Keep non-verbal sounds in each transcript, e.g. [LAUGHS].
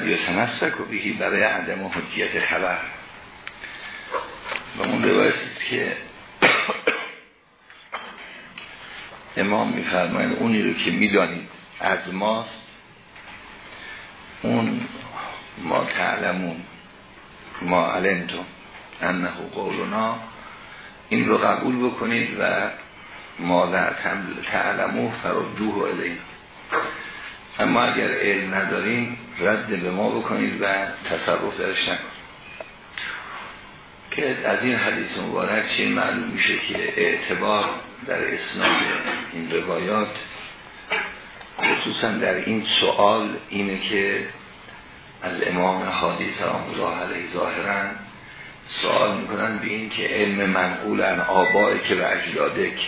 قد یتمسک و بهی برای عدم حجیت خبر. و اون روایتی است که امام میفرماید اونی رو که می‌دانید از ماست اون ما تعلمون ما علمتم انه قولنا این رو قبول بکنید و ما در تعلمو فرادوه علیه اما اگر علم نداریم رد به ما بکنید و تصرف درش نکنید که از این حدیث مبارک چه معلوم میشه که اعتبار در اسناد این روایات خصوصا در این سوال اینه که از امام حادی سلام الله علیه ظاهرا سوال می‌کنن به این که علم منقول ان آبای که به اجدادک.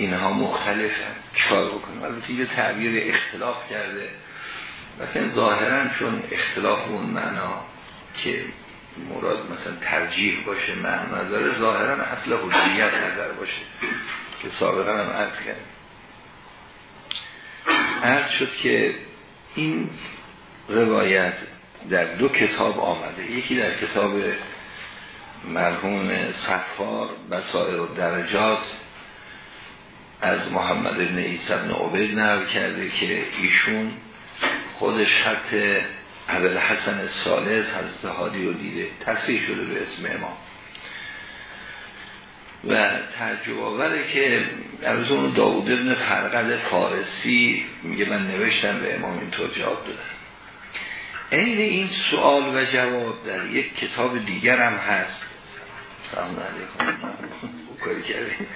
اینها مختلفن. چکار بکنن البته یه تعبیر اختلاف کرده. لیکن ظاهرا چون اختلاف اون معنا که مراد مثلا ترجیح باشه معنا نداره ظاهرا اصل حجیت نظر باشه که سابقا هم عرض کرد عرض شد که این روایت در دو کتاب آمده. یکی در کتاب مرحوم صفار بسائر و درجات از محمد ابن عیسی ابن عبید نقل کرده که ایشون خود شرط اول حسن سالس حضرت حادی رو دیده تصریح شده به اسم امام. و ترجمه آوره که از اون داود ابن فرقد فارسی میگه من نوشتم به امام اینطور جواب دادم. این این سوال و جواب در یک کتاب دیگر هم هست. سلام علیکم. کاری کردیم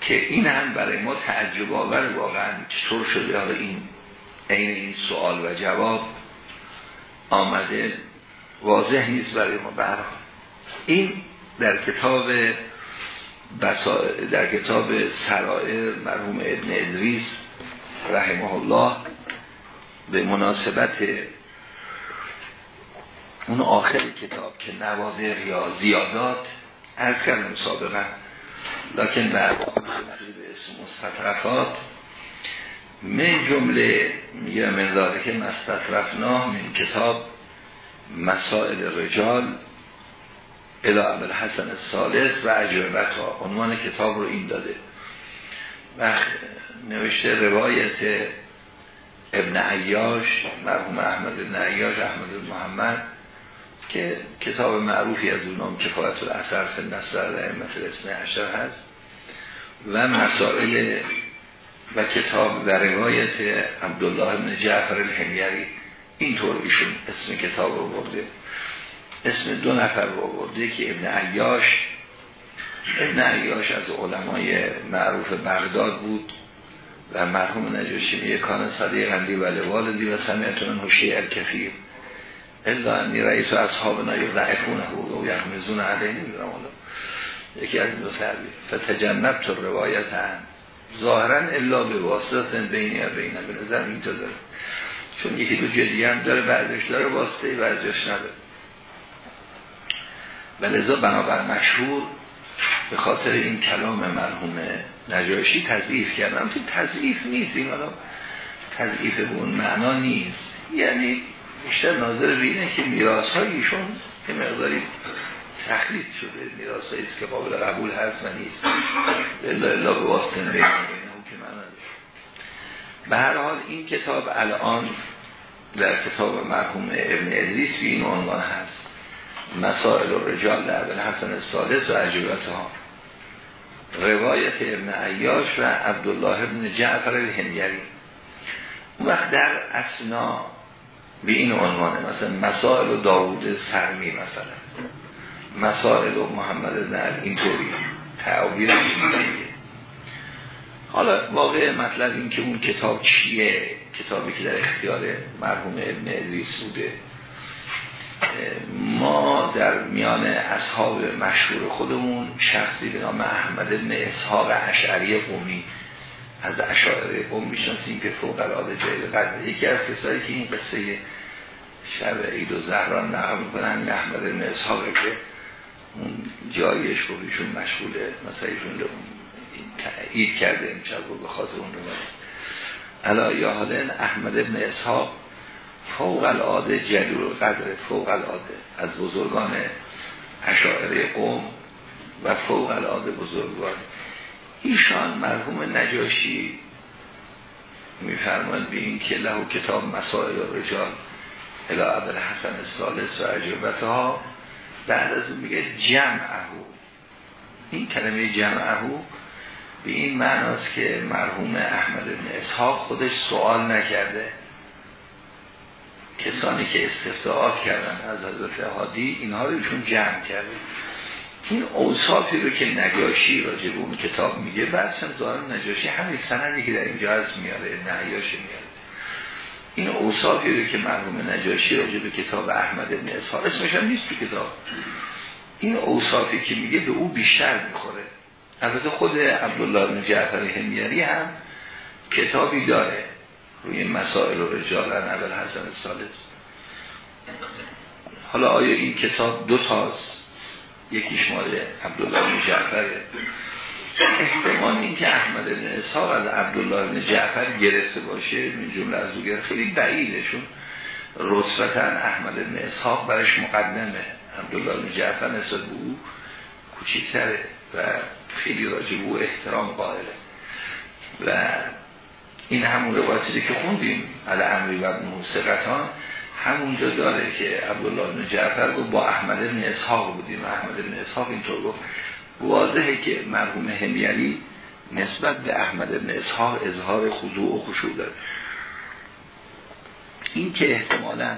که این هم برای ما تعجب آور واقعا چطور شده. حالا این این این سوال و جواب آمده واضح نیست برای ما. برای این در کتاب بسا... در کتاب سرائر مرحوم ابن ادریس رحمه الله به مناسبت اون آخر کتاب که نوازر یا زیادات از کردم سابقا لکن بعد به اسم مستطرفات من جمله میگه من که مستطرفنا من کتاب مسائل رجال الى عبد حسن سالس و عجبت ها عنوان کتاب رو این داده. و نوشته روایت ابن عیاش مرحوم احمد ابن عیاش احمد محمد. که کتاب معروفی از اون نام کفایت الاثر فی نصر مثل اسم عشر هست و مسائل و کتاب و روایت عبدالله ابن جعفر الهمیری اینطور ایشون اسم کتاب رو برده. اسم دو نفر رو برده که ابن عیاش ابن عیاش از علمای معروف بغداد بود و مرحوم نجاشی میگه کان صدیقندی و لوالدی و سمیتون هوشی الکفیر الا انی رئیس اصحابنا یضعفونه و یحمزون علیه نمی‌دونم یکی از دو تعبیر فتجنب تو روایت هم. ظاهرا الا به واسطه بینی و بینه به نظر اینجا داره. چون یکی دو جدی هم داره بعدش داره واسطه بعدش نداره. و لذا بنابر مشهور به خاطر این کلام مرحوم نجاشی تضعیف کردم تضعیف نیست این حالا تضعیف به اون معنا نیست. یعنی بیشتر ناظر بینه که میراث هایشون که مقداری تخلیط شده. میراث است که قابل قبول هست و نیست. الا الا به واسطه که به هر حال این کتاب الان در کتاب مرحوم ابن ادریس به این عنوان هست. مسائل و رجال در ابن حسن سادس و عجبت ها روایت ابن عیاش و عبدالله ابن جعفر الهنگری. وقت در اسنا به این عنوانه. مثلا مسائل و داوود سرمی مثلا. مسائل و محمد بن اینطوری. تعبیر حالا واقع مطلب این که اون کتاب چیه؟ کتابی که در اختیار مرحوم ابن ادریس بوده. ما در میان اصحاب مشهور خودمون شخصی به نام احمد ابن اسحاق اشعری قومی از اشاعره قوم می‌شناسیم که فوق العاده جای قدر یکی از کسایی که این قصه شب عید و زهران نقل می‌کنن احمد اسحاق که اون جایش ایشون مشغوله مثلا ایشون تایید کرده امشب رو به خاطر اون رو. علا یا حالن احمد ابن اسحاق فوق العاده جلیل قدر فوق العاده. از بزرگان اشاعره قوم و فوق العاده بزرگوار ایشان مرحوم نجاشی میفرماند به این که له کتاب مسائل رجال الى عبد حسن الثالث و عجبت ها بعد از اون میگه جمعهو این کلمه جمعهو به این معناست که مرحوم احمد بن اسحاق خودش سوال نکرده. کسانی که استفتاعات کردن از حضرت حادی اینها رو ایشون جمع کرده. این اوصافی رو که نجاشی راجع به اون کتاب میگه بعد هم ظاهر نجاشی همین سندی که در اینجا هست میاره نهیاش میاره. این اوصافی رو که مرحوم نجاشی راجع به کتاب احمد بن اسحاق اسمش هم نیست تو کتاب. این اوصافی که میگه به او بیشتر می‌خوره. البته خود عبدالله بن جعفر همیری هم کتابی داره روی مسائل و رجال اول حسن سالس حالا آیا این کتاب دو تاست؟ یکیش مال عبدالله بن جعفره. احتمال این که احمد بن اسحاق از عبدالله بن جعفر گرفته باشه این جمله از او خیلی بعیدشون رتبتا احمد بن اسحاق برش مقدمه عبدالله بن جعفر نسبت به او و خیلی راجع او احترام قائله. و این همون روایتی که خوندیم علی امری و ابن همونجا داره که عبدالله بن جعفر گفت با احمد بن اسحاق بودیم. احمد بن اسحاق اینطور گفت. واضحه که مرحوم همیلی نسبت به احمد بن اسحاق اظهار خضوع و خشوع داره. این که احتمالا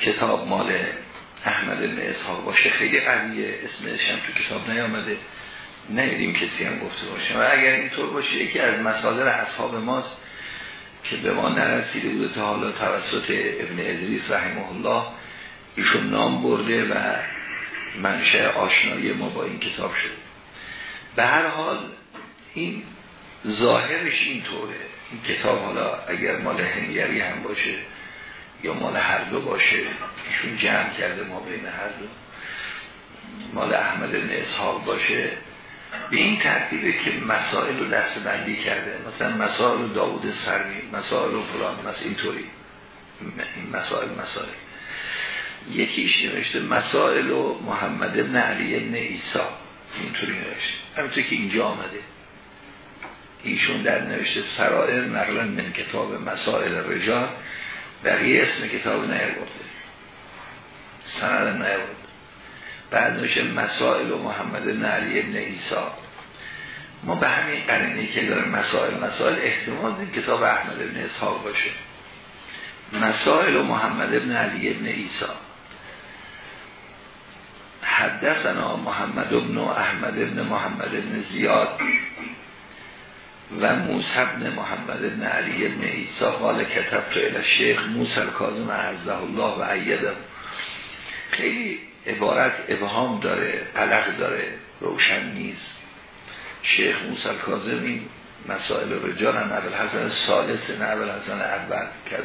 کتاب مال احمد بن اسحاق باشه خیلی قویه. اسمش هم تو کتاب نیامده. نیدیم کسی هم گفته باشه. و اگر اینطور باشه یکی از مصادر اصحاب ماست. که به ما نرسیده بوده تا حالا توسط ابن ادریس رحمه الله ایشون نام برده و منشه آشنایی ما با این کتاب شده. به هر حال این ظاهرش اینطوره. این کتاب حالا اگر مال هنگری هم باشه یا مال هر دو باشه ایشون جمع کرده ما بین هر دو. مال احمد اسحاق باشه به این ترتیبه که مسائل رو دست بندی کرده. مثلا مسائل داود سرمی مسائل و فلان مثلا اینطوری. این مسائل مسائل. یکیش نوشته مسائل و محمد ابن علی ابن ایسا اینطوری نوشته. همینطور که اینجا آمده. ایشون در نوشته سرائر نقلا من کتاب مسائل رجال. بقیه اسم کتاب نیرورده سند نیرورده بعد نوشه مسائل و محمد علی ابن ایسا ما به همین قرینه که داره مسائل مسائل احتمال دیم کتاب احمد ابن اسحاق باشه. مسائل و محمد ابن علی ابن ایسا حدثنا محمد ابن احمد ابن محمد ابن زیاد و موسی ابن محمد ابن علی ابن ایسا قال کتب تو الشیخ موسی الکاظم عزه الله و عیده خیلی عبارت ابهام داره قلق داره روشن نیست. شیخ موسیل کاظم مسائل رجال اول حسن سالس اول حسن اول که از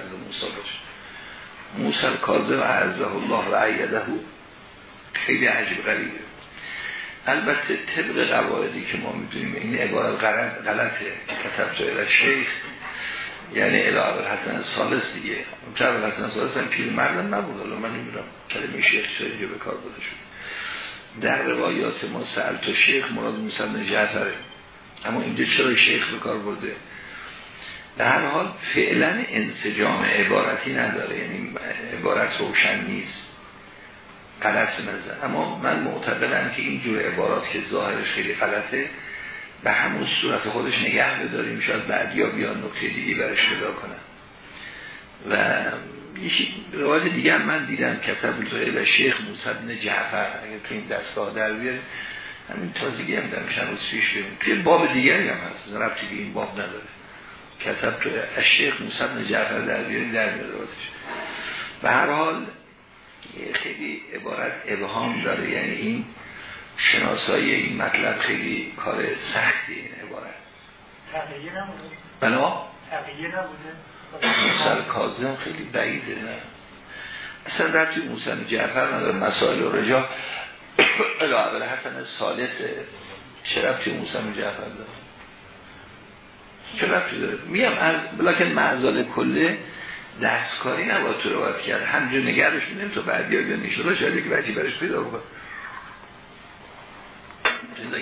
موسیل کاظم عزه الله و عیده خیلی عجیب غریبه. البته طبق قواعدی که ما می‌دونیم این عبارت غلطه. کتب تو شیخ. یعنی اله حسن سالس دیگه. اون حسن سالس هم پیر مردم نبود. حالا من نمی‌دونم کلمه شیخ چه به کار بوده شد. در روایات ما سأل تو شیخ مراد موسی جعفره. اما اینجا چرا شیخ به کار برده؟ در هر حال فعلا انسجام عبارتی نداره. یعنی عبارت روشن نیست. غلط نظر. اما من معتقدم که اینجور عبارات که ظاهرش خیلی غلطه به همون صورت خودش نگه بداریم شاید بعد یا بیان نکته دیگی برش پیدا کنم و یکی روایت دیگه هم من دیدم کتب تو شیخ موسی جعفر اگر تو این دستگاه در بیاره همین تازگی هم در چند روز پیش بیاریم توی باب دیگری هم هست ربطی به این باب نداره. کتب تو شیخ موسی جعفر در بیاری در روایتش. به هر حال خیلی عبارت ابهام داره. یعنی این شناسایی این مطلب خیلی کار سختی این عبارت. تغییر نبوده. بنا تغییر نبوده. موسل کازم خیلی بعیده نه؟ اصلا ربطی موسل جعفر نداره مسائل و رجا اول حسن سالسه چه رفتی موسی جعفر داره؟ چه رفتی داره؟ میم از بلکن معزال کله دستکاری نباید تو روایت کرد. همجور نگرش میدیم تو بعدی ها نیشه رو شاید که بچی برش پیدا بکن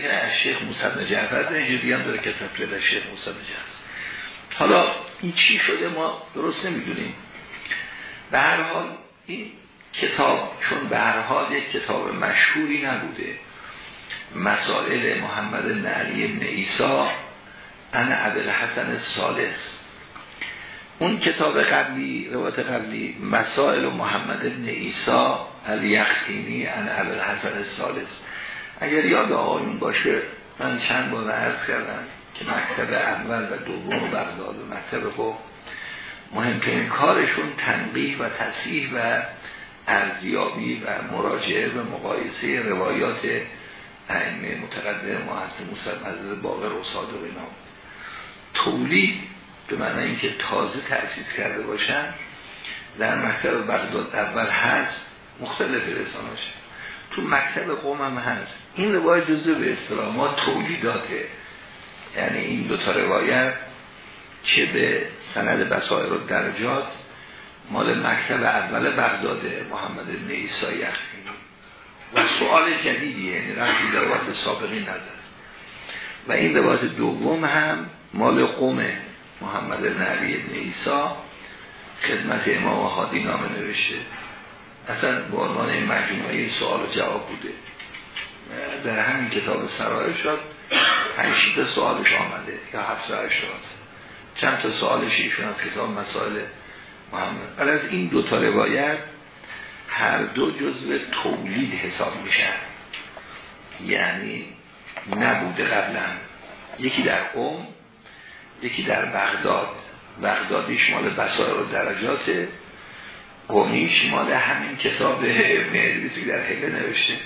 که از شیخ موسی جعفر داره دیگه هم داره کتاب پیدا شیخ موسی جعفر. حالا این چی شده ما درست نمی‌دونیم. به هر حال این کتاب چون به هر حال یک کتاب مشهوری نبوده. مسائل محمد بن علی بن ایسا انا عبد حسن سالس اون کتاب قبلی روایت قبلی مسائل محمد بن ایسا الیختینی انا عبد حسن سالس اگر یاد آقایون باشه من چند بار عرض کردم که مکتب اول و دوم و بغداد و مکتب خوب. مهمترین کارشون تنقیح و تصحیح و ارزیابی و مراجعه و مقایسه روایات ائمه متقدم محسن موسی عزیز باقر و صادق اینا. تولید به معنی اینکه تازه تأسیس کرده باشن در مکتب بغداد اول هست مختلف رساناش تو مکتب قوم هم هست. این روایت جزء به اصطلاح ما تولیداته یعنی این دو تا روایت چه به سند بسایر و درجات مال مکتب اول بغداد محمد بن عیسی و سوال جدیدیه یعنی رفتی روایت سابقی نداره. و این روایت دوم هم مال قوم محمد بن علی بن عیسی خدمت امام حادی نامه نوشته. اصلا به عنوان مجموعه سوال و جواب بوده. در همین کتاب سرایه شد پنجشید سوالش آمده یا هفت چند تا سوالش ایشون از کتاب مسائل محمد. ولی از این دو تا روایت هر دو جزو تولید حساب میشن. یعنی نبوده قبلا. یکی در قوم یکی در بغداد. بغدادیش مال بسائر و درجات قومیش مال همین کتاب ابن در حله نوشته.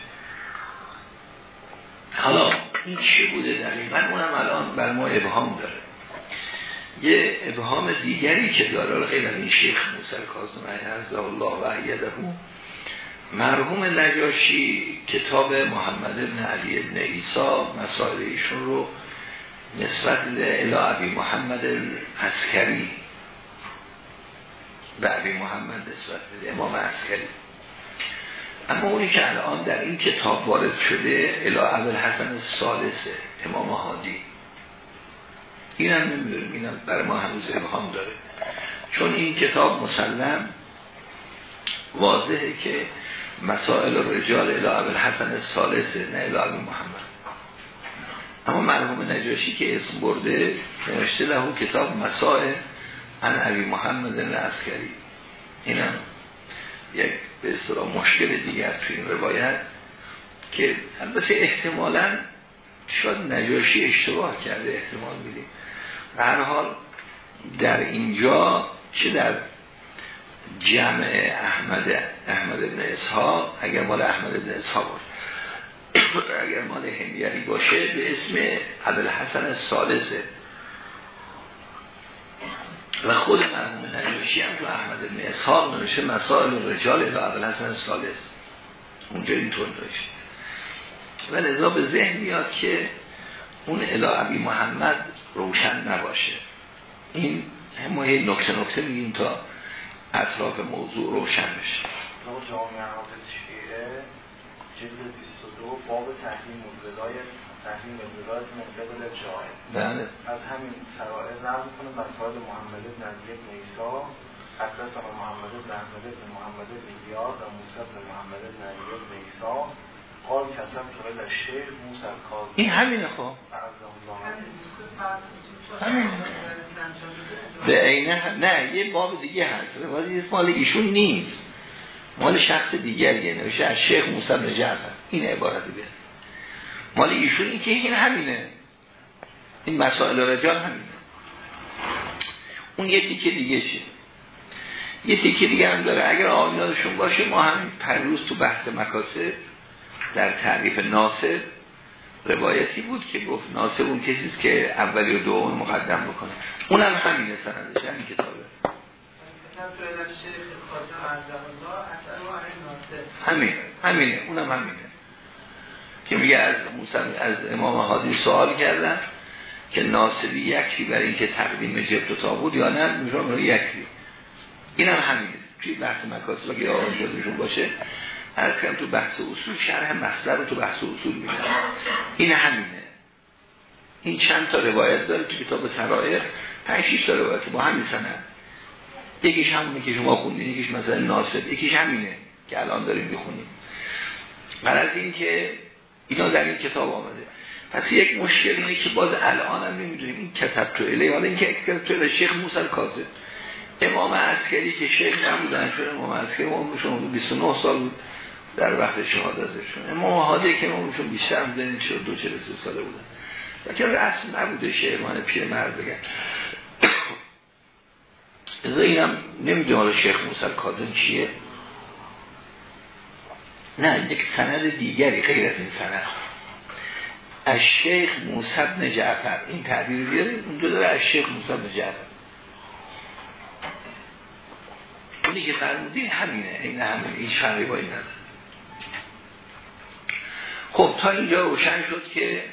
حالا این چی بوده من اونم الان بر ما ابهام داره. یه ابهام دیگری که داره غیر این شیخ موسی کاظم عز الله و عیده مرحوم نجاشی کتاب محمد ابن علی ابن ایسا مسائل ایشون رو نسبت الى عبی محمد عسکری به عبی محمد نسبت امام عسکری. اما اونی که الان در این کتاب وارد شده الى عبد الحسن سالسه امام حادی. این هم نمی‌دونیم این هم برای ما هنوز ابهام داره. چون این کتاب مسلم واضحه که مسائل رجال الى الحسن سالسه نه الى محمد. اما مرحوم نجاشی که اسم برده نوشته له کتاب مسائل ان عبی محمد این هم یک به اصطلاح مشکل دیگر تو این روایت که البته احتمالا شاید نجاشی اشتباه کرده احتمال میدیم. هر حال در اینجا چه در جمع احمد احمد ابن اسحاق اگر مال احمد ابن اسحاق باشه اگر مال همیری باشه به اسم عبدالحسن سالسه و خود مرحوم نجاشی هم تو احمد ابن اسحاق نوشته مسائل رجال و عبدالحسن سالس اونجا اینطور نوشته. و لذا به ذهن میاد که اون الهی محمد روشن نباشه. این ما یه نکته نکته میگیم تا اطراف موضوع روشن بشه. جامعه حافظ شیعه جلد 22 باب تحریم مبلغای تحریم مبلغای مبلغ جای. بله. از همین سرائر نقل کنه مسائل محمد بن علی بن عیسی حدثنا محمد بن احمد بن محمد بن زیاد و موسی بن محمد بن علی بن عیسی. قال کسم تو شیخ موسی کاظم این همینه خب. به عینه نه یه باب دیگه هست. روایت مال ایشون نیست. مال شخص دیگریه نوشه از شیخ موسی بن جعفر. این عبارت بیاد مال ایشون این که این همینه. این مسائل رجال همینه. اون یه تیکه دیگه چیه؟ یه تیکه دیگه هم داره. اگر آمیادشون باشه ما هم پروز تو بحث مکاسب در تعریف ناصر روایتی بود که گفت ناصر اون کسیست که اولی و دوم مقدم بکنه. اونم همینه سندش همین کتابه. همین همینه. اونم همینه. که میگه از از امام حادی سوال کردن که ناصبی یکی برای اینکه تقدیم جبت تا بود یا نه میشون یکی این هم همینه. توی بحث مکاسب آقا شدهشون باشه از کم تو بحث اصول شرح مصدر رو تو بحث اصول میگن این همینه. این چند تا روایت داره تو کتاب ترائر 5 6 تا روایت با همین سند. یکیش همونه که شما خوندین یکیش مثلا ناسب یکیش همینه که الان داریم می‌خونیم از این که اینا در این کتاب آمده. پس یک مشکل اینه که باز الان هم نمی‌دونیم این کتب تو اله. حالا این که کتب تو اله شیخ موسی کاظم امام عسکری که شیخ نبودن چون امام عسکری امامشون 29 سال بود در وقت شهادتشون امام حاده که امامشون بیشتر بودن 42 43 ساله بودن. و که رسم نبوده شیخان پیر مرد بگن. [COUGHS] از اینم نمی‌دونم شیخ موسی کاظم چیه. نه یک سند دیگری غیر از این سند. از شیخ موسی بن جعفر. این تعبیر بیاره اونجا داره از شیخ موسی بن جعفر. اونی که فرمودین همینه این همینه این شرعی با این خب تا اینجا روشن شد که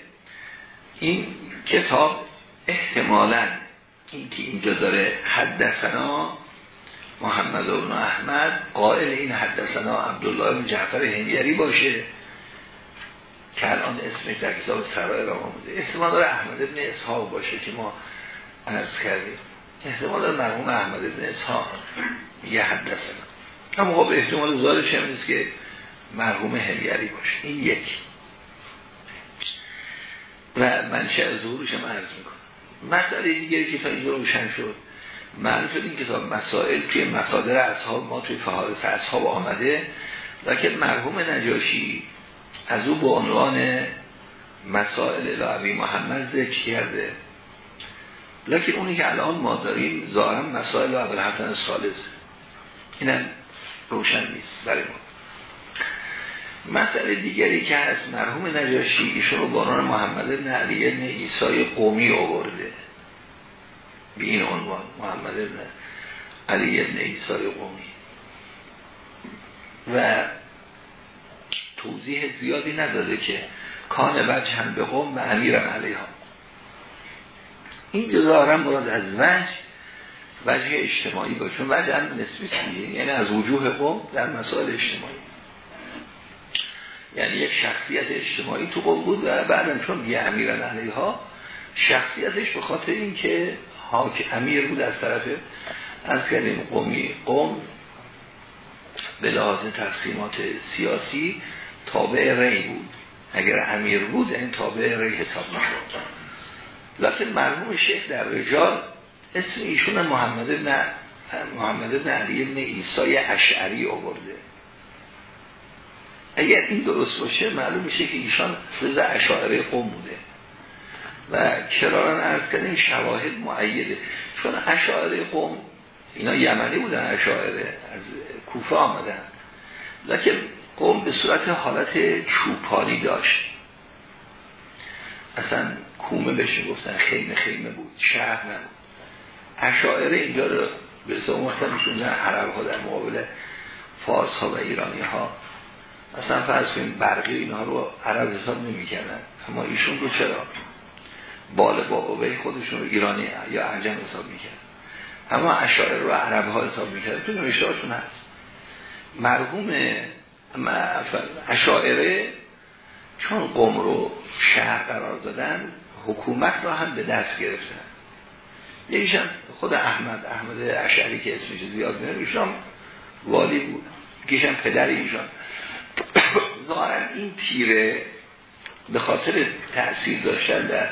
این کتاب احتمالا این که اینجا داره حدثنا محمد بن احمد قائل این حدثنا عبدالله بن جعفر هنگری باشه که الان اسمش در کتاب را آمده احتمال داره احمد ابن اسحاق باشه که ما عرض کردیم. احتمال داره مرحوم احمد ابن اسحاق یه حدثنا. اما خب احتمال زارش هم نیست که مرحوم هنگری باشه. این یک. و منشأ ظهورش هم عرض می‌کنم. مسئله دیگری که تا اینجا روشن شد شد این کتاب مسائل توی مصادر اصحاب ما توی فهارس اصحاب آمده که مرحوم نجاشی از او به عنوان مسائل الهوی محمد ذکر کرده. لکن اونی که الان ما داریم ظاهرا مسائل اول حسن سالس اینم روشن نیست برای ما. مسئله دیگری که هست مرحوم نجاشی ایشون رو بانان محمد بن علی بن ایسای قومی آورده. به این عنوان محمد بن علی بن ایسای قومی. و توضیح زیادی نداده که کان وجه هم به قوم و امیرم علیها. این جزارم مراد از وجه وجه اجتماعی باشه. چون وجه هم نسبی یعنی از وجوه قوم در مسائل اجتماعی. یعنی یک شخصیت اجتماعی تو قوم بود و بعدم چون یه امیرن علیها شخصیتش به خاطر اینکه حاک امیر بود از طرف از کردیم قومی قوم به لحاظ تقسیمات سیاسی تابع ری بود. اگر امیر بود این تابع ری حساب نشد لیکن مرحوم شیخ در رجال اسم ایشون محمد بن محمد بن علی بن ایسای اشعری آورده. اگر این درست باشه معلوم میشه که ایشان جز اشاعره قوم بوده. و کرارن ارز کردیم شواهد معیده. چون اشاعره قوم اینا یمنی بودن اشاعره از کوفه آمدن. لکن قوم به صورت حالت چوپانی داشت. اصلا کومه بهش گفتن خیمه خیمه بود شهر نبود. اشاعره اینجا رو به سو مختلفشون عرب ها در مقابل فارس ها و ایرانی ها اصلا فرض کنیم برقی اینها رو عرب حساب نمی کردن اما ایشون رو چرا؟ بال بابا خودشون رو ایرانی یا عجم حساب می‌کرد. اما اشاعره رو عرب ها حساب می‌کرد. تو نوشته هست. مرحوم اشاعره چون قوم رو شهر قرار دادن حکومت رو هم به دست گرفتن. یکیشم خود احمد احمد اشعری که اسمش زیاد میاد ایشان والی بود. یکیشم پدر ایشان. [COUGHS] ظاهرا این تیره به خاطر تأثیر داشتن در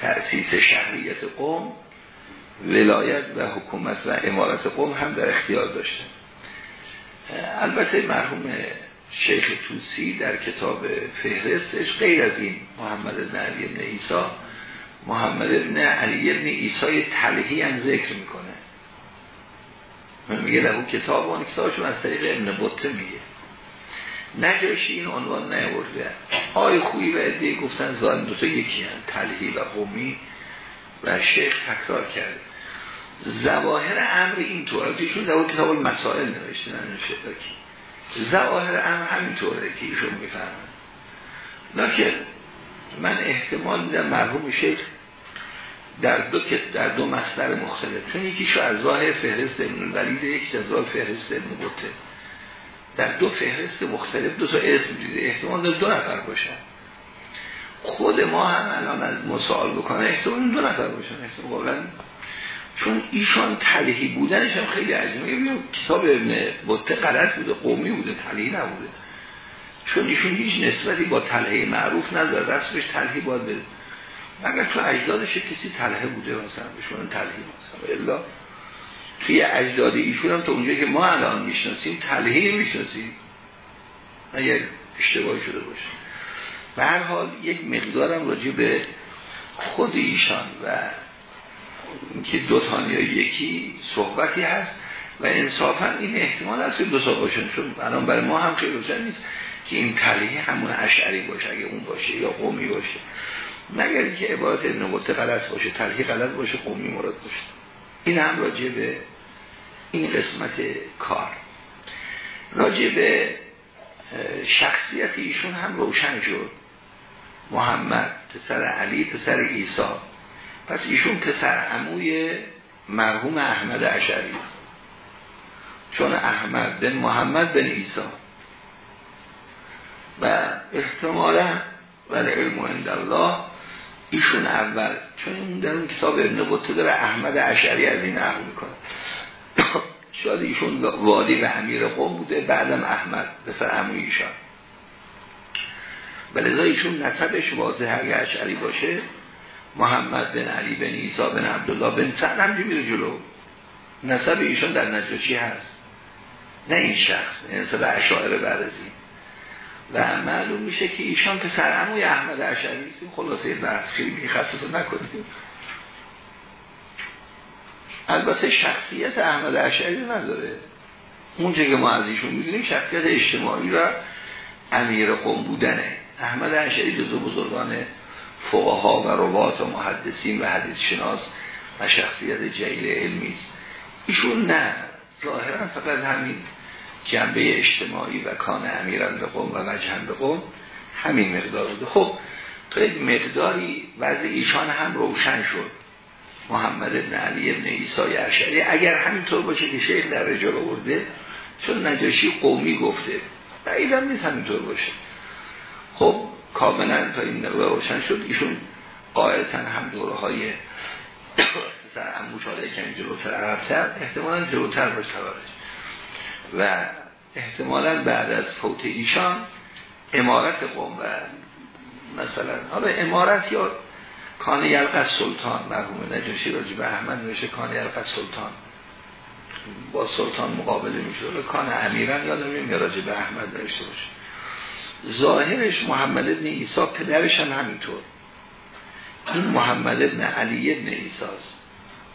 تأسیس شهریت قوم ولایت و حکومت و امارت قوم هم در اختیار داشتن البته مرحوم شیخ توسی در کتاب فهرستش غیر از این محمد بن علی بن ایسا محمد بن علی بن ایسای تلهی هم ذکر می‌کنه. من میگه در اون کتاب اون کتابشون از طریق ابن بطه میگه نجاشی این عنوان نیورده آی خویی و عده گفتن ظالم دوتا یکی هم تلهی و قومی و شیخ تکرار کرده زواهر امر این طوره ایشون در کتاب المسائل نوشته ننوشته زواهر امر همین طوره که ایشون می‌فهمن لکن من احتمال میدم مرحوم شیخ در دو در دو مصدر مختلف چون یکیشو از ظاهر فهرست ابن ولید یک از ظاهر فهرست ابن بوته در دو فهرست مختلف دو تا اسم دیده. احتمال دو نفر باشن. خود ما هم الان از مسائل بکنه احتمال دو نفر باشن. احتمال چون ایشان تلیهی بودنش هم خیلی عجیبه. کتاب ابن بوته غلط بوده قومی بوده تلیهی نبوده. چون ایشون هیچ نسبتی با تلهی معروف نداره رسمش تلهی باید بده. اگر تو اجدادش کسی تلهه بوده مثلا؟ بهشون تلهی مثلا. الا توی اجداد ایشون هم تا اونجایی که ما الان می‌شناسیم تلهی می‌شناسیم اگر اشتباهی شده باشه. به هر حال یک مقدارم راجع به خود ایشان و که دو تانی یکی صحبتی هست و انصافا این احتمال هست که دو سال باشن. چون الان برای ما هم خیلی روشن نیست که این تلیه همون اشعری باشه اگه اون باشه یا قومی باشه. مگر اینکه عبارت نبوت غلط باشه تلیه غلط باشه قومی مراد باشه. این هم راجع به این قسمت کار. راجع به شخصیت ایشون هم روشن شد. محمد پسر علی پسر عیسی. پس ایشون پسر عموی مرحوم احمد اشعری است. چون احمد بن محمد بن عیسی. و احتمالا ولی علم عند الله ایشون اول. چون این در اون کتاب ابن بطه داره احمد اشعری از این نقل می‌کنه [COUGHS] شاید ایشون وادی و امیر قوم بوده بعدم احمد پسر عموی ایشان. ولی ایشون نسبش واضح اگه اشعری باشه محمد بن علی بن ایسا بن عبدالله بن سعد هم میره جلو. نسب ایشون در نجاشی هست. نه این شخص نسب اشاعره بعد از این. و معلوم میشه که ایشان که سرعموی احمد عشری است. خلاصه بحث خیلی خصوص نکنیم. البته شخصیت احمد عشری نداره. اونجا که ما از ایشون می‌دونیم شخصیت اجتماعی را امیر قوم بودنه. احمد عشری جزو بزرگان فقها و روات و محدثین و حدیث شناس و شخصیت جلیل علمی است. ایشون نه. ظاهرا فقط همین. جنبه اجتماعی و کان امیران به قوم و وجهن به قوم همین مقدار بوده. خب تو یک مقداری وضع ایشان هم روشن شد. محمد ابن علی ابن ایسای اشعری اگر همینطور باشه که شیخ در رجال آورده چون نجاشی قومی گفته. بعید هم نیست همینطور باشه. خب کاملا تا این مقدار روشن شد ایشون قاعدتا هم دوره های [COUGHS] سر اموشاله کمی جلوتر عربتر احتمالا جلوتر باشه. و احتمالا بعد از فوت ایشان امارت قوم و مثلا حالا امارت یا کان یلقه سلطان مرحوم نجاشی راجع به احمد نوشته کان یلقه سلطان. با سلطان مقابله میشه کان امیران یادم یا راجع به احمد نوشته باشه. ظاهرش محمد ابن عیسی پدرش هم همینطور. این محمد ابن علی ابن عیسی است.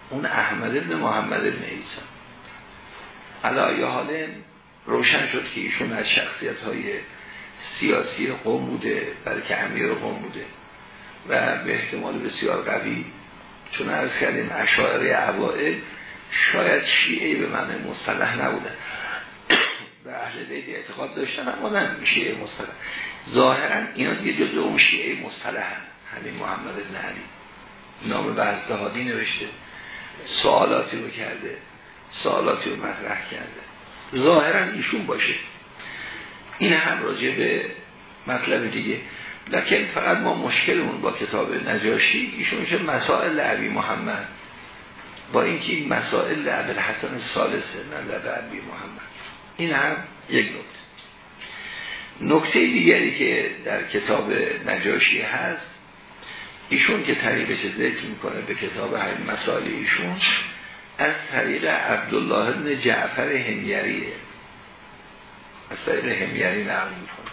اون احمد ابن محمد ابن عیسی. علایه حال روشن شد که ایشون از شخصیت های سیاسی قوم بوده بلکه امیر قوم بوده. و به احتمال بسیار قوی چون از کردیم اشاعره عوائل شاید شیعه به معنی مصطلح نبودن. [COUGHS] و اهل بیت اعتقاد داشتن اما نه شیعه مصطلح. ظاهرا اینا دیگه جزء اون شیعه مصطلح همین محمد بن علی. نام بزدهادی نوشته سوالاتی رو کرده. سوالاتی رو مطرح کرده. ظاهرا ایشون باشه. این هم راجع به مطلب دیگه. لکن فقط ما مشکلمون با کتاب نجاشی ایشون میشه مسائل عبی محمد. با اینکه این مسائل عبدالحسن سالسه نه عبی محمد. این هم یک نکته. نکته دیگری که در کتاب نجاشی هست ایشون که طریقش ذکر می‌کنه به کتاب همین مسائل ایشون از طریق عبدالله بن جعفر همیریه. از طریق همیری نقل می‌کنه.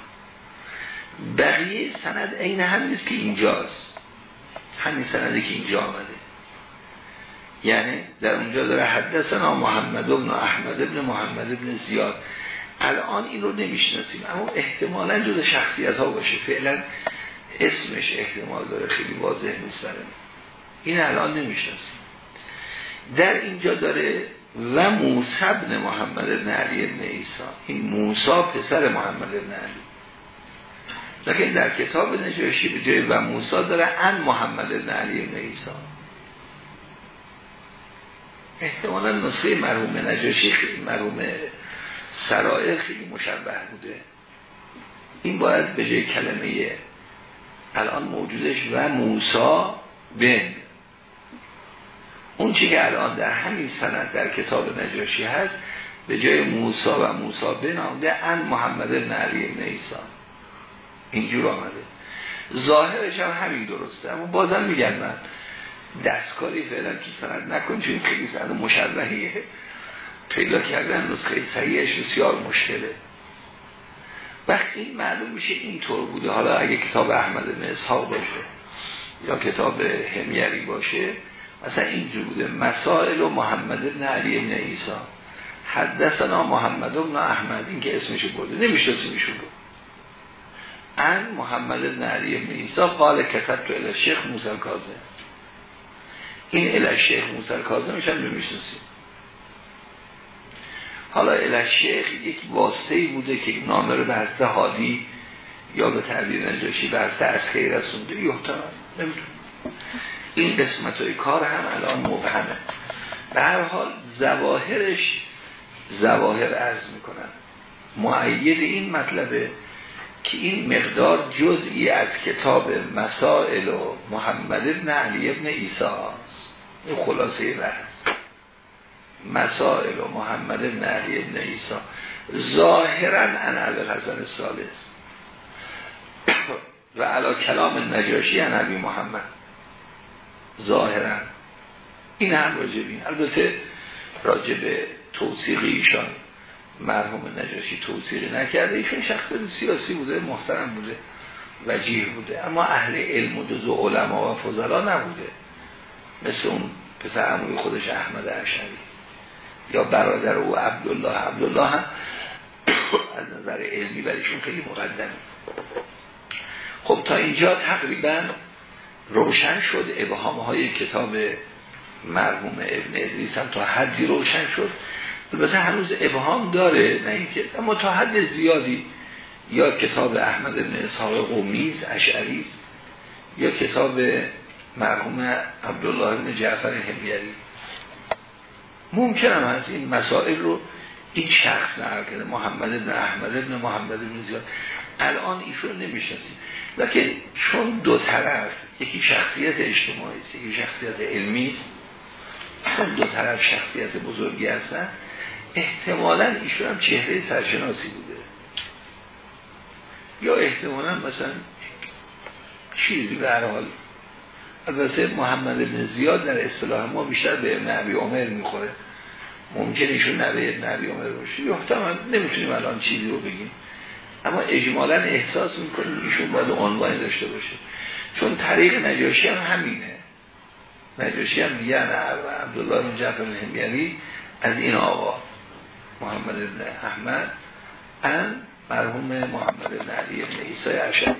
بقیه سند این هم نیست که اینجاست. همین سندی که اینجا آمده. یعنی در اونجا داره حدثنا محمد بن احمد بن محمد بن زیاد. الان این رو نمی‌شناسیم اما احتمالا جز شخصیت ها باشه. فعلا اسمش احتمال داره خیلی واضح نیست برای این الان نمی‌شناسیم. در اینجا داره و موسی بن محمد بن علی بن ایسا این موسی پسر محمد بن علی. لیکن در کتاب نجاشی به جای و موسا داره ان محمد بن علی بن ایسا احتمالا نسخه مرحوم نجاشی مرحوم سرائر خیلی مشبه بوده. این باید به جای کلمه الان موجودش و موسا بن اون چی که الان در همین سند در کتاب نجاشی هست به جای موسا و موسا بن آمده ان محمد بن علی بن ایسا اینجور آمده. ظاهرش هم همین درسته اما بازم میگن من دستکاری فعلا تو سند نکن چون خیلی سند مشبهیه پیدا کردن نسخه صحیحش بسیار مشکله. وقتی این معلوم میشه اینطور بوده. حالا اگه کتاب احمد بن باشه یا کتاب همیری باشه مثلا اینجور بوده. مسائل و محمد بن علی بن ایسا حدثنا محمد بن احمد این که اسمش برده. نمی‌شناسیم ایشون رو ان محمد بن علی بن ایسا قال کتب تو الی شیخ موسی کازه این الی شیخ کازه میشن نمی‌شناسیم. حالا الشیخ یک واسطه بوده که نامه رو برسته حادی یا به تعبیر نجاشی برسته از خیر رسونده یحتمل نمیدون این قسمت های کار هم الان مبهمه. به هر حال زواهرش زواهر عرض می‌کنن معید این مطلبه که این مقدار جزئی از کتاب مسائل و محمد ابن علی ابن ایسا این خلاصه بحث. مسائل و محمد ابن علی ابن ایسا ظاهرا ان الحسن سالس [COUGHS] و علا کلام نجاشی ان علی محمد. ظاهرا این هم راجبین البته راجب توصیق ایشان مرحوم نجاشی توصیق نکرده. ایشون شخص سیاسی بوده محترم بوده وجیه بوده. اما اهل علم و جزو علما و فضلا نبوده. مثل اون پسر عموی خودش احمد اشعری یا برادر او عبدالله. عبدالله هم از نظر علمی برایشون خیلی مقدم. خب تا اینجا تقریبا روشن شد. ابهام های کتاب مرحوم ابن ادریس هم تا حدی روشن شد. البته هنوز ابهام داره نه اینکه اما تا حد زیادی یا کتاب احمد بن اسحاق قومیز اشعری یا کتاب مرحوم عبدالله بن جعفر همیری ممکن هم هست این مسائل رو این شخص نقل کرده محمد بن احمد بن محمد بن زیاد. الان ایشون نمی‌شناسیم. لیکن چون دو طرف یکی شخصیت اجتماعی است یکی شخصیت علمی است. چون دو طرف شخصیت بزرگی هستن. احتمالا ایشون هم چهره سرشناسی بوده. یا احتمالا مثلا چیزی به هر حال. البته محمد بن زیاد در اصطلاح ما بیشتر به ابن عبی عمر می‌خوره. ممکن ایشون نبه ابن عبی عمر باشه. یا نمی‌تونیم الان چیزی رو بگیم. اما اجمالا احساس می‌کنیم ایشون باید عنوانی داشته باشه. چون طریق نجاشی هم همینه. نجاشی هم میگن عبدالله بن جعفر الهمیری از این آقا محمد بن احمد ان مرحوم محمد بن علی بن عیسی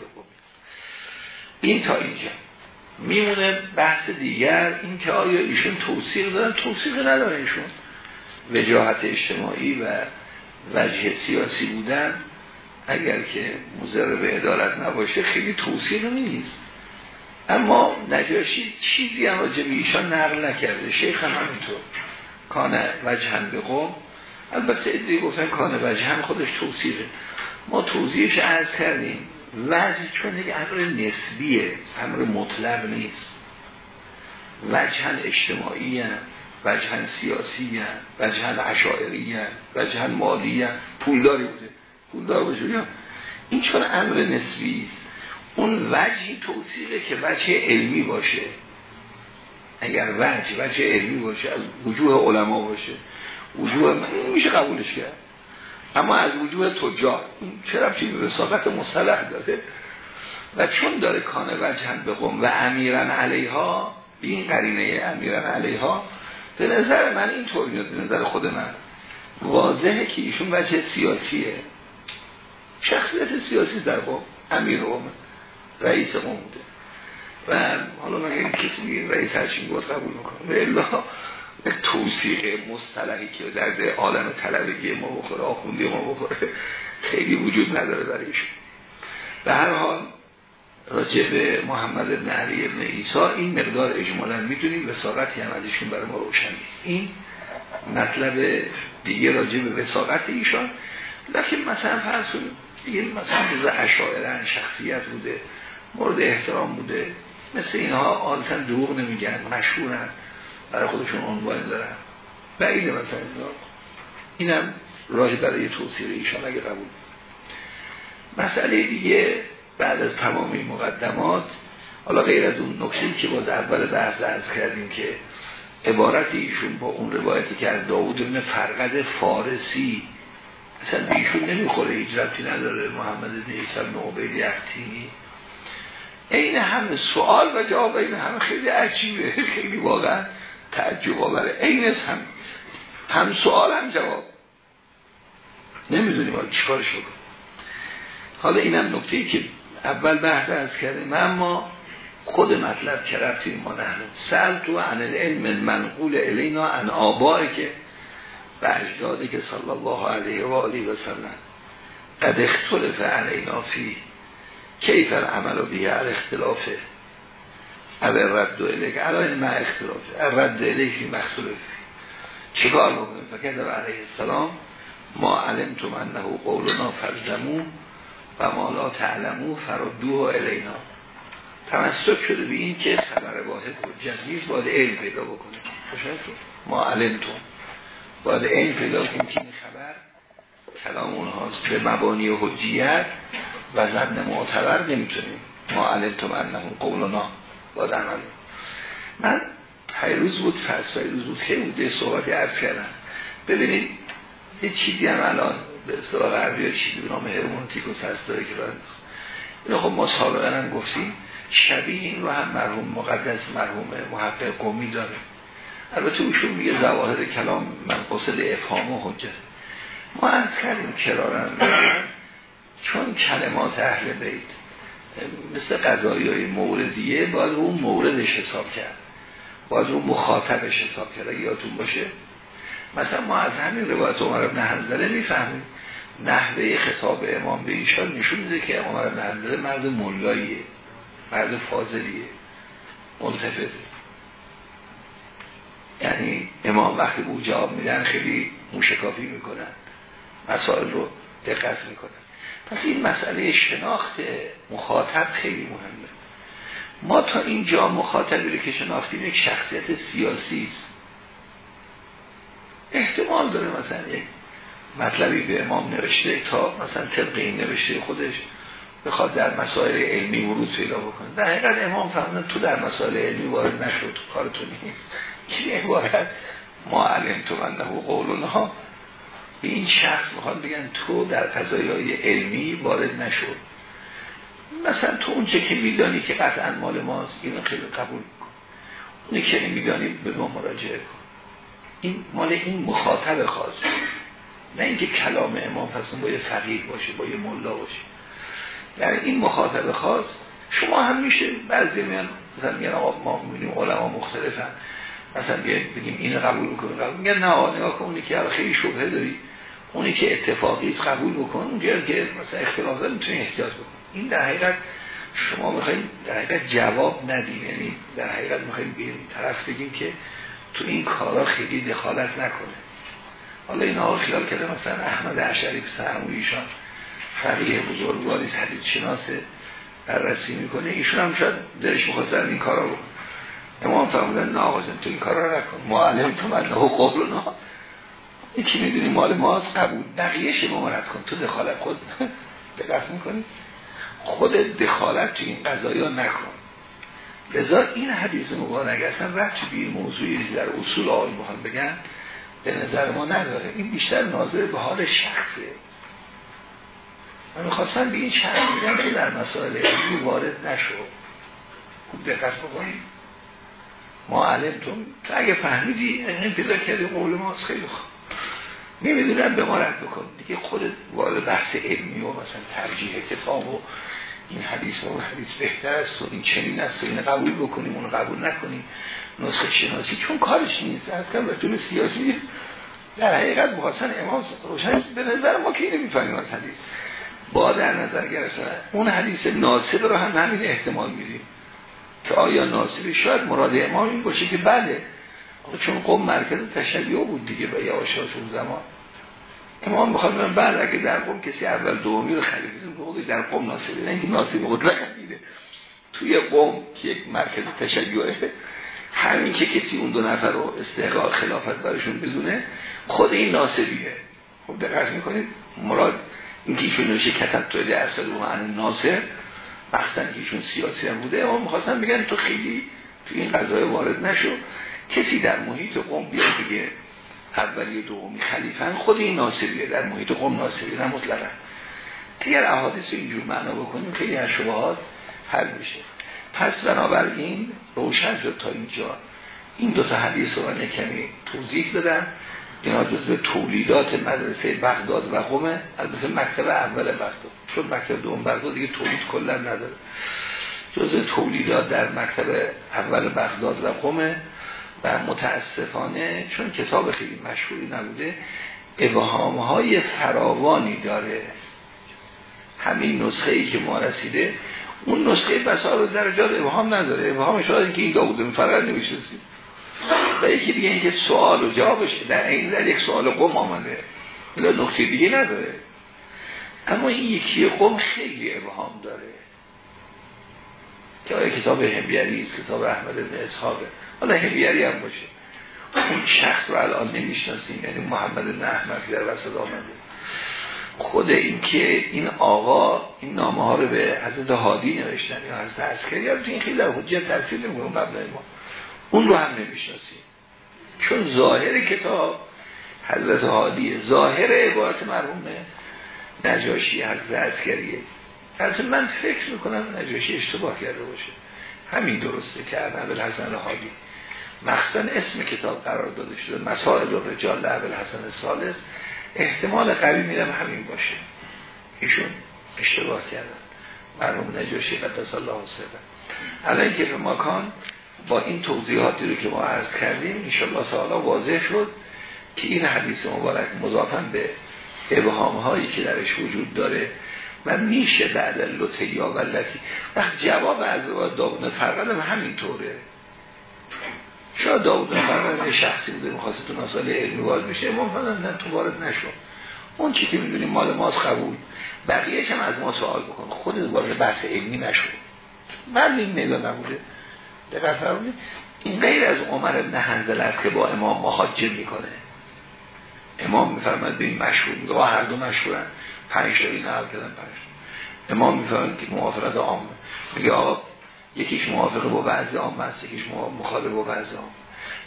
این تا اینجا. میمونه بحث دیگر این که آیا ایشون توصیق دارن؟ توصیق نداره ایشون. وجاهت اجتماعی و وجه سیاسی بودن اگر که مزر به عدالت نباشه خیلی توصیق نیست. اما نجاشی چیزی هم راجع ایشان نقل نکرده. شیخ هم همینطور. کانه وجهن به قوم. البته ادهی گفتن کانه وجهن خودش توصیقه ما توضیحش عرض کردیم. وجه چون یک امر نسبیه. امر مطلب نیست. وجهن اجتماعی هم وجهن سیاسی هم وجهن عشائری هم وجهن مالی هم پولداری بوده. پولدار باشه این چون امر نسبی است. اون وجهی توصیله که وجه علمی باشه. اگر وجه وجه علمی باشه از وجوه علما باشه. وجوه من میشه قبولش کرد. اما از وجوه تجار. چرا چیزی به ساقت مصطلح داره و چون داره کانه وجهن بقوم و امیرن علیها این قرینه امیرن علیها به نظر من این طور میاد به نظر خود من. واضحه که ایشون وجه سیاسیه. شخصیت سیاسی در قوم امیر قوم. رئیس قوم بوده. و حالا مگه کسی میگه رئیس هرچین بود قبول می‌کنه و الا توصیق مصطلحی که در عالم طلبگی ما بخوره آخوندی ما بخوره خیلی وجود نداره برایشون به هر حال راجع به محمد ابن علی ابن ایسا این مقدار اجمالا می‌دونیم وساقتی هم ازشون برای ما روشن نیست. این مطلب دیگه راجع به وساقت ایشان. لیکن مثلا فرض کنید مثلا جزء اشاعرن شخصیت بوده. مورد احترام بوده. مثل اینها عادتا دروغ نمیگن مشهورن برای خودشون عنوان دارن. بعیده مثلا اینم راه برای توصیه ایشان اگه قبول. مسئله دیگه بعد از تمام این مقدمات حالا غیر از اون نکته که باز اول بحث از کردیم که عبارت ایشون با اون روایتی که از داوود ابن فرقد فارسی اصلا ایشون نمی‌خوره هیچ نداره. محمد بن عیسی بن عبید این همه سوال و جواب این همه خیلی عجیبه. [LAUGHS] خیلی واقعا تعجب آوره. این هم هم سوال هم جواب. نمی‌دونیم حالا چیکارش بکنیم. حالا اینم نکته ای که اول بحث از کردیم. اما خود مطلب که رفتیم ما نحن. سل تو عن العلم منقول الینا عن آبایی که به اجداده که صلی الله علیه و آله و سلم. قد اختلف علینا فی کیف العمل بیه اختلافه. اول رد و الیک. علای ما اختلافه. رد الیک فی مختلف چیکار بکنیم؟ فکر علیه السلام ما علمتم انه قولنا فرزمون و ما لا تعلمو فرادوه الینا. تمسک شده به این که خبر واحد حجت باید علم پیدا بکنه. ما علمتم. باید علم پیدا کنیم که این خبر کلام اونهاست. به مبانی حجیت و زن معتبر نمی‌تونیم ما علمتم انه قولنا باید عمل من روز بود فرسای روز بود خیلی بوده صحبتی عرض کردم. ببینید یه چیزی هم الان به اصطلاح غربی ها چیزی به نام هرمونتیکوس هست داره که اینو خب ما سابقا هم گفتیم. شبیه این رو هم مرحوم مقدس مرحوم محقق قومی داره. البته اوشون میگه زواهر کلام من قصد افهام و حجت. ما از کردیم کرارن چون کلمات اهل بیت مثل قضایی های موردیه باید رو موردش حساب کرد باید رو مخاطبش حساب کرد. اگه یادتون باشه مثلا ما از همین روایت عمر ابن حنظله می‌فهمیم. نحوه خطاب امام به ایشان نشون میده که عمر ابن حنظله مرد مولاییه مرد فاضلیه ملتفته یعنی امام وقتی به جواب میدن خیلی موشکافی می‌کنن مسائل رو دقت می‌کنن. پس این مسئله شناخت مخاطب خیلی مهمه. ما تا اینجا مخاطبی رو که شناختیم یک شخصیت سیاسی است. احتمال داره مثلا یک مطلبی به امام نوشته تا مثلا طبق این نوشته خودش بخواد در مسائل علمی ورود پیدا بکنه. در حقیقت امام فهمدن تو در مسائل علمی وارد نشد کارتون نیست. این عبارت ما علم تو منده قولونها به این شخص می‌خواد بگن تو در قضایی علمی وارد نشد مثلا تو اونچه که میدانی که قطعا مال ماست اینو خیلی قبول کن. اونی که نمیدانی به ما مراجعه کن. این مال این مخاطب خاص نه اینکه کلام امام فصل با یه فقیر باشه با یه ملا باشه. در این مخاطب خاص شما هم میشه بعضی میان مثلا میگن آقا ما می‌بینیم علما مختلفن. مثلا بگیم این قبول بکنیم قبول میگن نه نگاه کن اونی که خیلی شبهه داری. اونی که اتفاقی قبول بکن. اونجا که مثلا اختلاف داره می‌تونی احتیاط بکن. این در حقیقت شما می‌خواین در حقیقت جواب ندیم یعنی در حقیقت می‌خوایم به طرف بگیم که تو این کارا خیلی دخالت نکنه. حالا این آقا خیال کرده مثلا احمد عشری پسر ایشان فقیه بزرگواری حدیث شناسه بررسی می‌کنه. ایشون هم شاید دلش می‌خواست این کارا رو امام فرمودن نه آقا تو این کارا رو نکن. معلم تو من نه قبل نه. یکی می‌دونی مال ماست؟ قبول. بقیهش ممارد کن. تو دخالت خود [LAUGHS] دقت می‌کنی؟ خود دخالت تو این قضایی ها نکن. لذا این حدیث مبارک اصلا رفت بیر موضوعی در اصول آقای بخوام بگن به نظر ما نداره. این بیشتر ناظر به حال شخصه. من می‌خواستم به این شخص بگم که در مسائل وارد نشو. خوب دقت بکنیم ما علمتون تو اگه فهمیدی این پیدا کردی قول ماست خیلی خوب. نمی‌دونم به ما رد بکن. دیگه خودت وارد بحث علمی و مثلا ترجیح کتاب و این حدیث و حدیث بهتر است و این چنین است و این قبول بکنیم اون قبول نکنیم. نسخه شناسی چون کارش نیست. از کم رجل سیاسی در حقیقت مخواستن امام روشن به نظر ما که اینو می‌فهمیم از حدیث؟ با در نظر گرفتن. اون حدیث ناسب رو هم همین احتمال میدیم. که آیا ناسبی شاید مراد امام این باشه که بله. چون قوم مرکز تشیع بود دیگه به یواشاش اون زمان. امام بخواد من بعد اگه در قوم کسی اول دومی رو خلیفه در قوم ناسبی نه این ناسبی مطلق دیده توی قوم که یک مرکز تشیعه همین که کسی اون دو نفر رو استحقاق خلافت برشون بزونه خود این ناسبیه خب دقت می‌کنید مراد این که ایشون نوشه کتب توی اصل معنی ناصر. مخصوصا که ایشون سیاسی هم بوده اما می‌خواستن بگن تو خیلی تو این قضای وارد نشو. کسی در محیط قوم بیاد بگه اولی و دومی خلیفن خود این ناصریه. در محیط قوم ناصریه نه مطلقا. اگر احادیث اینجور معنا بکنیم خیلی از شبهات حل میشه. پس بنابراین روشن شد تا اینجا. این دو تا حدیث رو کمی توضیح بدم. اینا جزء تولیدات مدرسه بغداد و قومه. البته مکتب اول بغداد. چون مکتب دوم بغداد دیگه تولید کلا نداره. جزء تولیدات در مکتب اول بغداد و قومه و متاسفانه چون کتاب خیلی مشهوری نبوده ابهام های فراوانی داره. همین نسخه ای که ما رسیده اون نسخه بسار درجات ابهام نداره. ابهام شاید که این بوده فقط نمیشنسید و یکی دیگه اینکه سوال و جوابش در این در یک سوال قوم آمده. الا نقطه دیگه نداره. اما این یکی قوم خیلی ابهام داره. که کتاب همیری است کتاب احمد بن اسحاقه حالا همیری هم باشه. اون شخص رو الان نمی‌شناسیم یعنی محمد بن احمد در وسط آمده. خود این که این آقا این نامه ها رو به حضرت حادی نوشتن یا حضرت عسکری یا این خیلی در حجیت ترسیل نمی‌کنم مبنای اون رو هم نمی‌شناسیم. چون ظاهر کتاب حضرت حادیه ظاهر عبارت مرحوم نجاشی حضرت عسکریه. البته من فکر می‌کنم نجاشی اشتباه کرده باشه. همین درسته که عبل حسن حادی مخصوصا اسم کتاب قرار داده شده. مسائل رجال عبل حسن سالس احتمال قوی میرم همین باشه. ایشون اشتباه کردن. مرحوم نجاشی قدس الله سره الان که به مکان با این توضیحاتی رو که ما عرض کردیم انشاءالله تعالی واضح شد که این حدیث مبارک مضافن به ابهام هایی که درش وجود داره و میشه بعد لطه یا ولتی. وقت جواب از داود فرقد هم همینطوره. شاید داود فرقد شخصی بوده می‌خواسته تو مسئله علمی باز بشه. امام فرقد تو وارد نشون اون چی که می‌دونیم مال ماست قبول. بقیهش هم از ما سوال بکن. خود وارد بحث علمی نشون من این نبوده. دقیق فرمونید این غیر از عمر ابن حنزل است که با امام محاجم می‌کنه. امام میفرماد این مشهور میگه هر دو مشهورن. پنج تا این حل کردن امام میفرماد که موافقت عامه میگه آقا یکیش موافقه با بعضی عامه است یکیش مخالف با بعضی عامه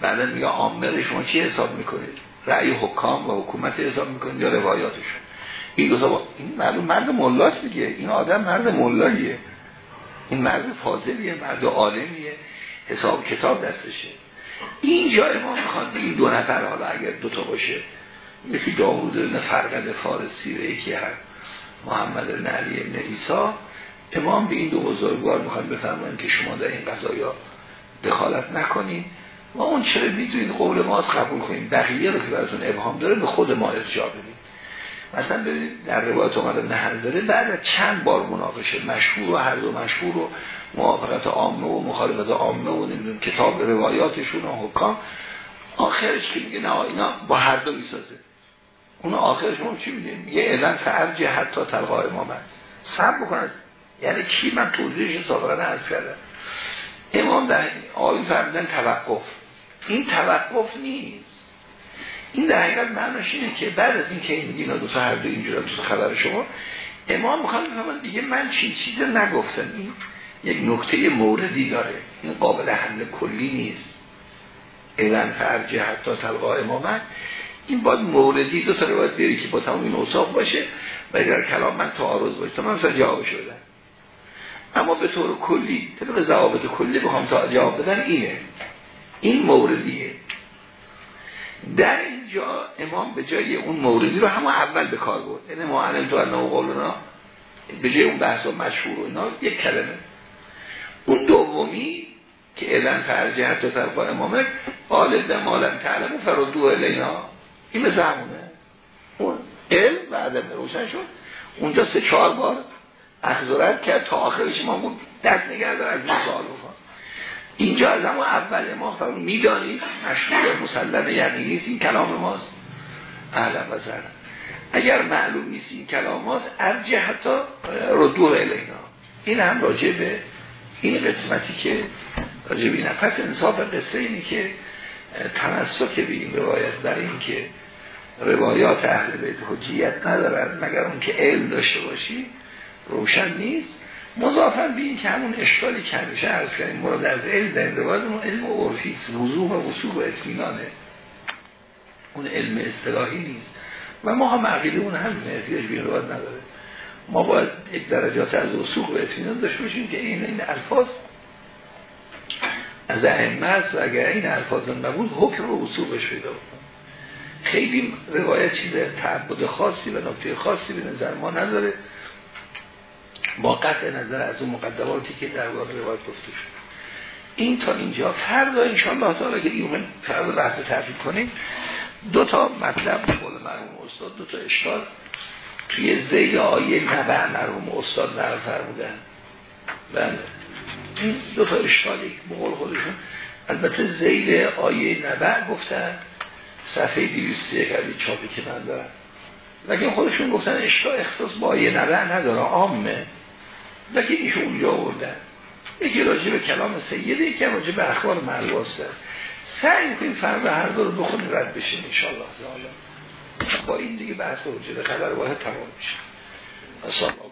بعدا میگه عامه شما چی حساب می‌کنید؟ رأی حکام و حکومت حساب می‌کنید یا روایاتشون؟ این دو با... این مرد مرد ملاست دیگه. این آدم مرد ملاییه. این مرد فاضلیه مرد عالمیه. حساب کتاب دستشه. این جای ما می‌خواد این دو نفر حالا اگر دوتا باشه مثل داوود بن فرقد فارسی و یکی هر محمد بن علی بن ایسا امام به این دو بزرگوار می‌خواد بفرمایند که شما در این قضایا دخالت نکنید ما اون چرا می‌دونید قول ماست قبول کنیم بقیه رو که براتون ابهام داره به خود ما ارجاع بدید مثلا ببینید در روایت اومده نه بعد از چند بار مناقشه مشهور و هر دو مشهور و موافقت عامه و مخالفت عامه و کتاب روایاتشون و حکام. آخرش که میگه نه اینا با هر دو می‌سازه. اون آخرش ما چی میگه میگه اذن فرج حتی تلقا امامت سب بکنن یعنی کی من توضیحش سابقا عرض کردم. امام در آیین فرمودن توقف. این توقف نیست. این در حقیقت معناش اینه که بعد از این که این میگه دو تا هر دو اینجورا تو خبر شما امام می‌خواد دیگه من چی چیز نگفتم. این یک نکته موردی داره. این قابل حل کلی نیست. اذن فرجه حتی تلقا امامت. این باید موردی دو تا روایت بیاری که با تمام این اصاف باشه و در کلام من تعارض باشه. تا من مثلا جواب شده. اما به طور کلی طبق ضوابط کلی بخوام تا جواب بدن اینه. این موردیه. در اینجا امام به جای اون موردی رو همه اول به کار برد. یعنی ما علم تو انه قولنا به جای اون بحث و مشهور و اینا یک کلمه. اون دومی که اذن فرجه حتی طرف امامه قالب مالم تعلمو فرودو الینا این مثل همونه. اون علم بعد روشن شد. اونجا سه چهار بار اخذارت کرد تا آخرش ما بود دست نگه دار از این اینجا از اما اول ما فرمون می‌دانید مشهور مسلم یقینی است این کلام ماست. اهلا و اگر معلوم نیست این کلام ماست ارجه حتی ردوه الینا این هم راجع به این قسمتی که راجع به پس انصاف قصه اینی که تمسک به این روایت بر این که روایات اهل بیت حجیت ندارد مگر اون که علم داشته باشی روشن نیست. مضافن به این که همون اشکالی که همیشه عرض کردیم مراد از علم در این روایت اون علم عرفی وضوح و وصول و اطمینانه. اون علم اصطلاحی نیست. و ما هم عقیده اون همینه احتیاج به روایت نداره. ما باید یک درجات از وصول و اطمینان داشته باشیم که این این الفاظ از ائمه است و اگر این الفاظ نبود حکم رو وصولش پیدا خیلی روایت چیز تعبد خاصی و نکته خاصی به نظر ما نداره. با قطع نظر از اون مقدماتی که در واقع روایت گفته شد. این تا اینجا. فردا انشاءالله تعالی که ایومن فردا بحث تعریف کنیم. دو تا مطلب قول مرحوم استاد دو تا اشکال. توی زیل آیه نبع مرحوم استاد نرم فرمودن. بله. این دو تا اشکالی به خودشون. البته زیل آیه نبع گفتن صفحه 201 از چاپی که من دارم. لیکن خودشون گفتن اشکال اختصاص با آیه نبع نداره عامه. لیکن ایشون اونجا آوردن. یکی راجع به کلام سیده یکی راجع به اخبار معلواسته سعی کنیم فرد هر دو رو بخونیم رد بشیم انشاءالله. با این دیگه بحث وجود خبر واحد تمام میشه